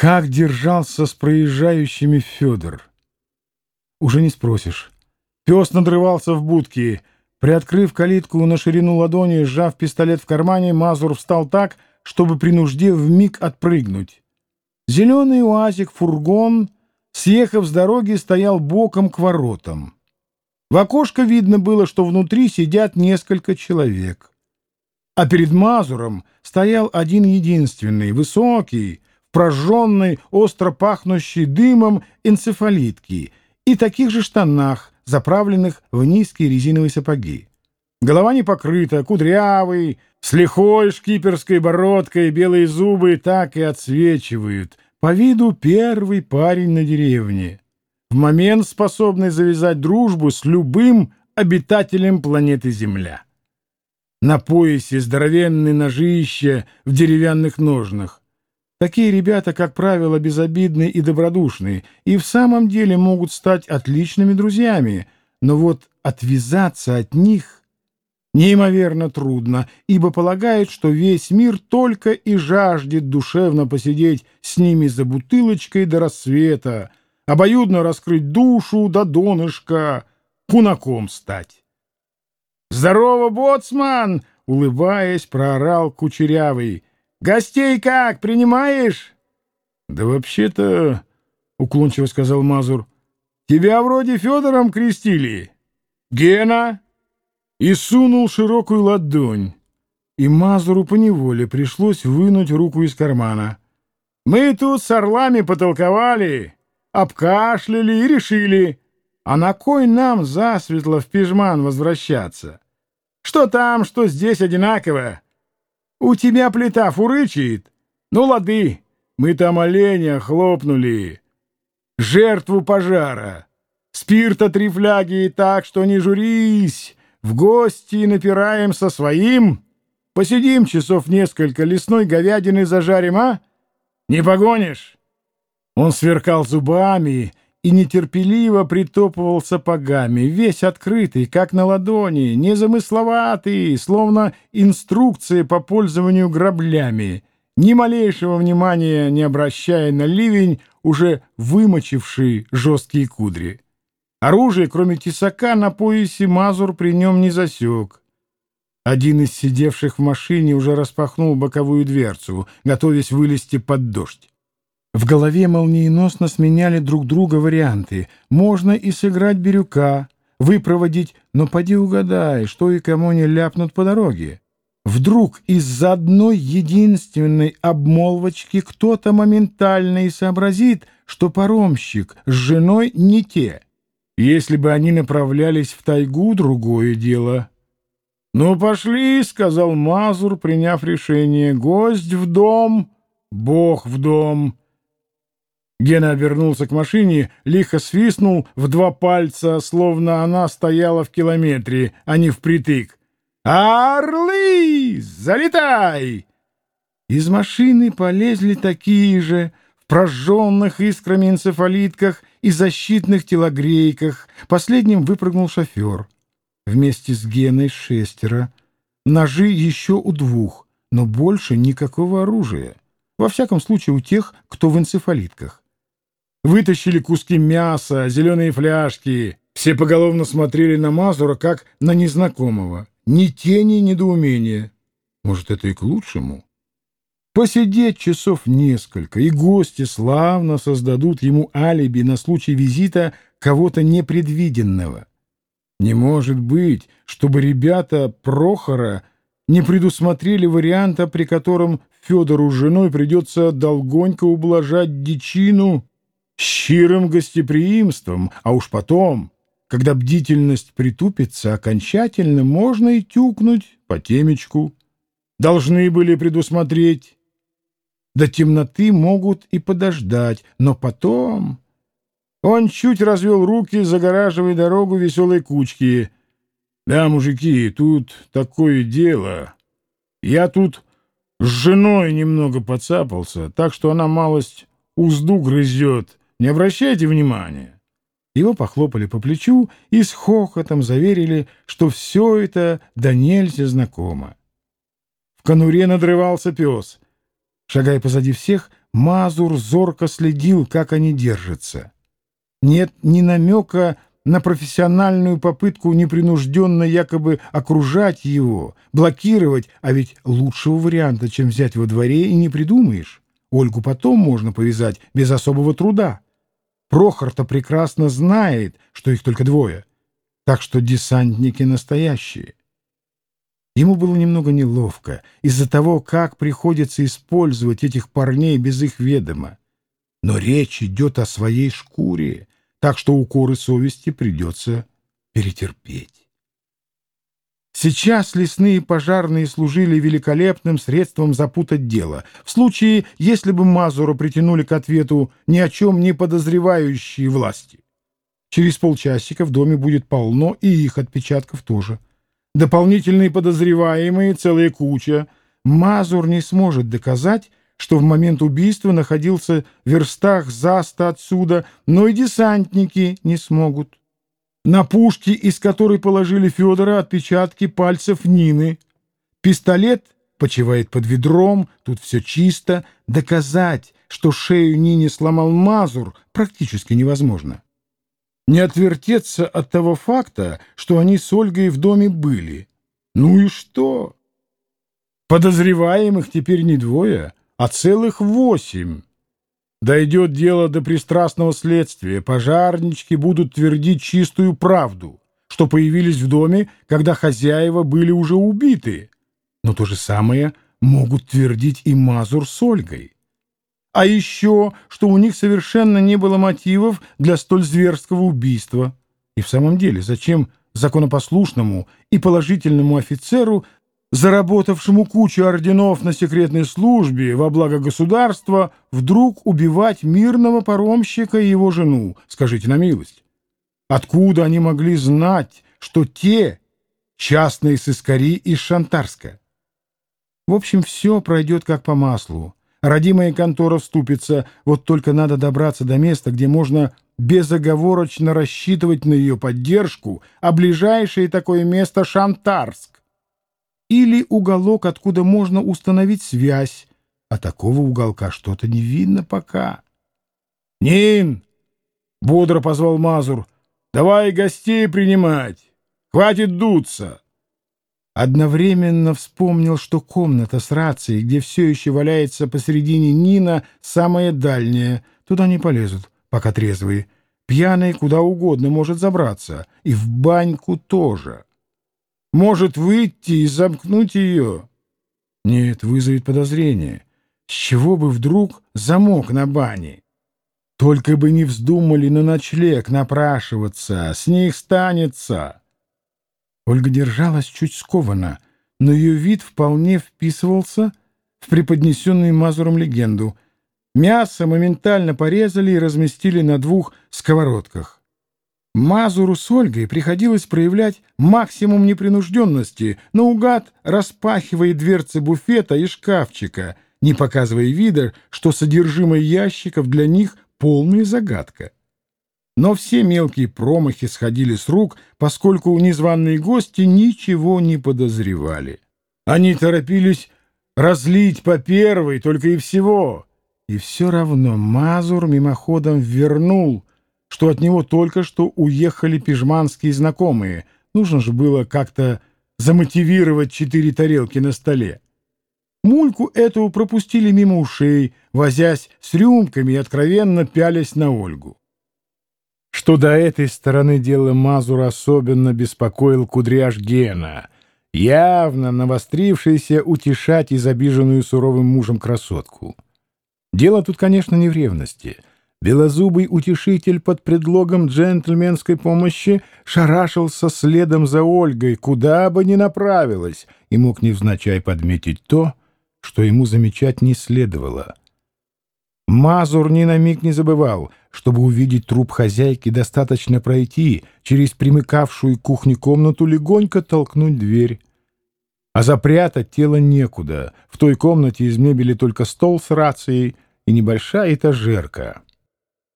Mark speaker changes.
Speaker 1: Как держался с проезжающими Федор? Уже не спросишь. Пес надрывался в будке. Приоткрыв калитку на ширину ладони, сжав пистолет в кармане, Мазур встал так, чтобы при нужде вмиг отпрыгнуть. Зеленый уазик-фургон, съехав с дороги, стоял боком к воротам. В окошко видно было, что внутри сидят несколько человек. А перед Мазуром стоял один единственный, высокий, прожженной, остро пахнущей дымом энцефалитки и таких же штанах, заправленных в низкие резиновые сапоги. Голова не покрыта, кудрявый, с лихой шкиперской бородкой, белые зубы так и отсвечивают. По виду первый парень на деревне. В момент способный завязать дружбу с любым обитателем планеты Земля. На поясе здоровенные ножища в деревянных ножнах. Такие ребята, как правило, безобидны и добродушны, и в самом деле могут стать отличными друзьями, но вот отвязаться от них неимоверно трудно, ибо полагают, что весь мир только и жаждет душевно посидеть с ними за бутылочкой до рассвета, обоюдно раскрыть душу до донышка, кунаком стать. «Здорово, боцман!» — улыбаясь, проорал Кучерявый. «Гостей как, принимаешь?» «Да вообще-то...» — уклончиво сказал Мазур. «Тебя вроде Федором крестили. Гена!» И сунул широкую ладонь. И Мазуру поневоле пришлось вынуть руку из кармана. «Мы тут с орлами потолковали, обкашляли и решили, а на кой нам засветло в пижман возвращаться? Что там, что здесь одинаково? У тебя плита фурычит? Ну, лады, мы там оленя хлопнули. Жертву пожара. Спирта три фляги так, что не журись. В гости напираем со своим. Посидим часов несколько, лесной говядины зажарим, а? Не погонишь?» Он сверкал зубами и нетерпеливо притопывал сапогами, весь открытый, как на ладони, незамысловатый, словно инструкция по пользованию граблями, ни малейшего внимания не обращая на ливень, уже вымочивший жесткие кудри. Оружие, кроме тесака, на поясе Мазур при нем не засек. Один из сидевших в машине уже распахнул боковую дверцу, готовясь вылезти под дождь. В голове молниеносно сменяли друг друга варианты. Можно и сыграть бирюка, выпроводить, но поди угадай, что и кому не ляпнут по дороге. Вдруг из-за одной единственной обмолвочки кто-то моментально и сообразит, что паромщик с женой не те. Если бы они направлялись в тайгу, другое дело. «Ну, пошли», — сказал Мазур, приняв решение. «Гость в дом, Бог в дом». Гена обернулся к машине, лихо свистнул в два пальца, словно она стояла в километре, а не впритык. «Орлы! Залетай!» Из машины полезли такие же, в прожженных искрами энцефалитках и защитных телогрейках. Последним выпрыгнул шофер. Вместе с Геной шестеро. Ножи еще у двух, но больше никакого оружия. Во всяком случае, у тех, кто в энцефалитках. Вытащили куски мяса, зеленые фляжки. Все поголовно смотрели на Мазура, как на незнакомого. Ни тени недоумения. Может, это и к лучшему? Посидеть часов несколько, и гости славно создадут ему алиби на случай визита кого-то непредвиденного. Не может быть, чтобы ребята Прохора не предусмотрели варианта, при котором Федору с женой придется долгонько ублажать дичину щирым гостеприимством, а уж потом, когда бдительность притупится окончательно, можно и тюкнуть по темечку. Должны были предусмотреть. До темноты могут и подождать, но потом... Он чуть развел руки, загораживая дорогу веселой кучки. «Да, мужики, тут такое дело. Я тут с женой немного подцапался, так что она малость узду грызет». Не обращайте внимания. Его похлопали по плечу и с хохотом заверили, что все это до нельзя знакомо. В конуре надрывался пес. Шагая позади всех, Мазур зорко следил, как они держатся. Нет ни намека на профессиональную попытку непринужденно якобы окружать его, блокировать, а ведь лучшего варианта, чем взять во дворе, и не придумаешь. Ольгу потом можно повязать без особого труда. Прохор-то прекрасно знает, что их только двое, так что десантники настоящие. Ему было немного неловко из-за того, как приходится использовать этих парней без их ведома. Но речь идет о своей шкуре, так что укоры совести придется перетерпеть. Сейчас лесные пожарные служили великолепным средством запутать дело. В случае, если бы Мазура притянули к ответу ни о чем не подозревающие власти. Через полчасика в доме будет полно и их отпечатков тоже. Дополнительные подозреваемые, целая куча. Мазур не сможет доказать, что в момент убийства находился в верстах за ста отсюда, но и десантники не смогут. На пушке, из которой положили Федора, отпечатки пальцев Нины. Пистолет почивает под ведром, тут все чисто. Доказать, что шею Нине сломал Мазур, практически невозможно. Не отвертеться от того факта, что они с Ольгой в доме были. Ну и что? Подозреваемых теперь не двое, а целых восемь. Дойдет дело до пристрастного следствия, пожарнички будут твердить чистую правду, что появились в доме, когда хозяева были уже убиты. Но то же самое могут твердить и Мазур с Ольгой. А еще, что у них совершенно не было мотивов для столь зверского убийства. И в самом деле, зачем законопослушному и положительному офицеру заработавшему кучу орденов на секретной службе во благо государства, вдруг убивать мирного паромщика и его жену, скажите на милость? Откуда они могли знать, что те частные сыскари из Шантарска? В общем, все пройдет как по маслу. Родимая контора вступится, вот только надо добраться до места, где можно безоговорочно рассчитывать на ее поддержку, а ближайшее такое место — Шантарск или уголок, откуда можно установить связь, а такого уголка что-то не видно пока. — Нин! — бодро позвал Мазур. — Давай гостей принимать! Хватит дуться! Одновременно вспомнил, что комната с рацией, где все еще валяется посередине Нина, самая дальняя. Туда не полезут, пока трезвые. Пьяный куда угодно может забраться. И в баньку тоже может выйти и замкнуть ее. Нет, вызовет подозрение. С чего бы вдруг замок на бане? Только бы не вздумали на ночлег напрашиваться, с них станется. Ольга держалась чуть скованно, но ее вид вполне вписывался в преподнесенную Мазуром легенду. Мясо моментально порезали и разместили на двух сковородках. Мазуру с Ольгой приходилось проявлять максимум непринужденности, наугад распахивая дверцы буфета и шкафчика, не показывая вида, что содержимое ящиков для них полная загадка. Но все мелкие промахи сходили с рук, поскольку незваные гости ничего не подозревали. Они торопились разлить по первой только и всего. И все равно Мазур мимоходом вернул — что от него только что уехали пижманские знакомые. Нужно же было как-то замотивировать четыре тарелки на столе. Мульку эту пропустили мимо ушей, возясь с рюмками и откровенно пялясь на Ольгу. Что до этой стороны дела Мазур особенно беспокоил кудряш Гена, явно навострившийся утешать изобиженную суровым мужем красотку. Дело тут, конечно, не в ревности — Белозубый утешитель под предлогом джентльменской помощи шарашился следом за Ольгой, куда бы ни направилась, и мог невзначай подметить то, что ему замечать не следовало. Мазур ни на миг не забывал, чтобы увидеть труп хозяйки, достаточно пройти через примыкавшую к кухне комнату, легонько толкнуть дверь. А запрятать тело некуда. В той комнате из мебели только стол с рацией и небольшая этажерка.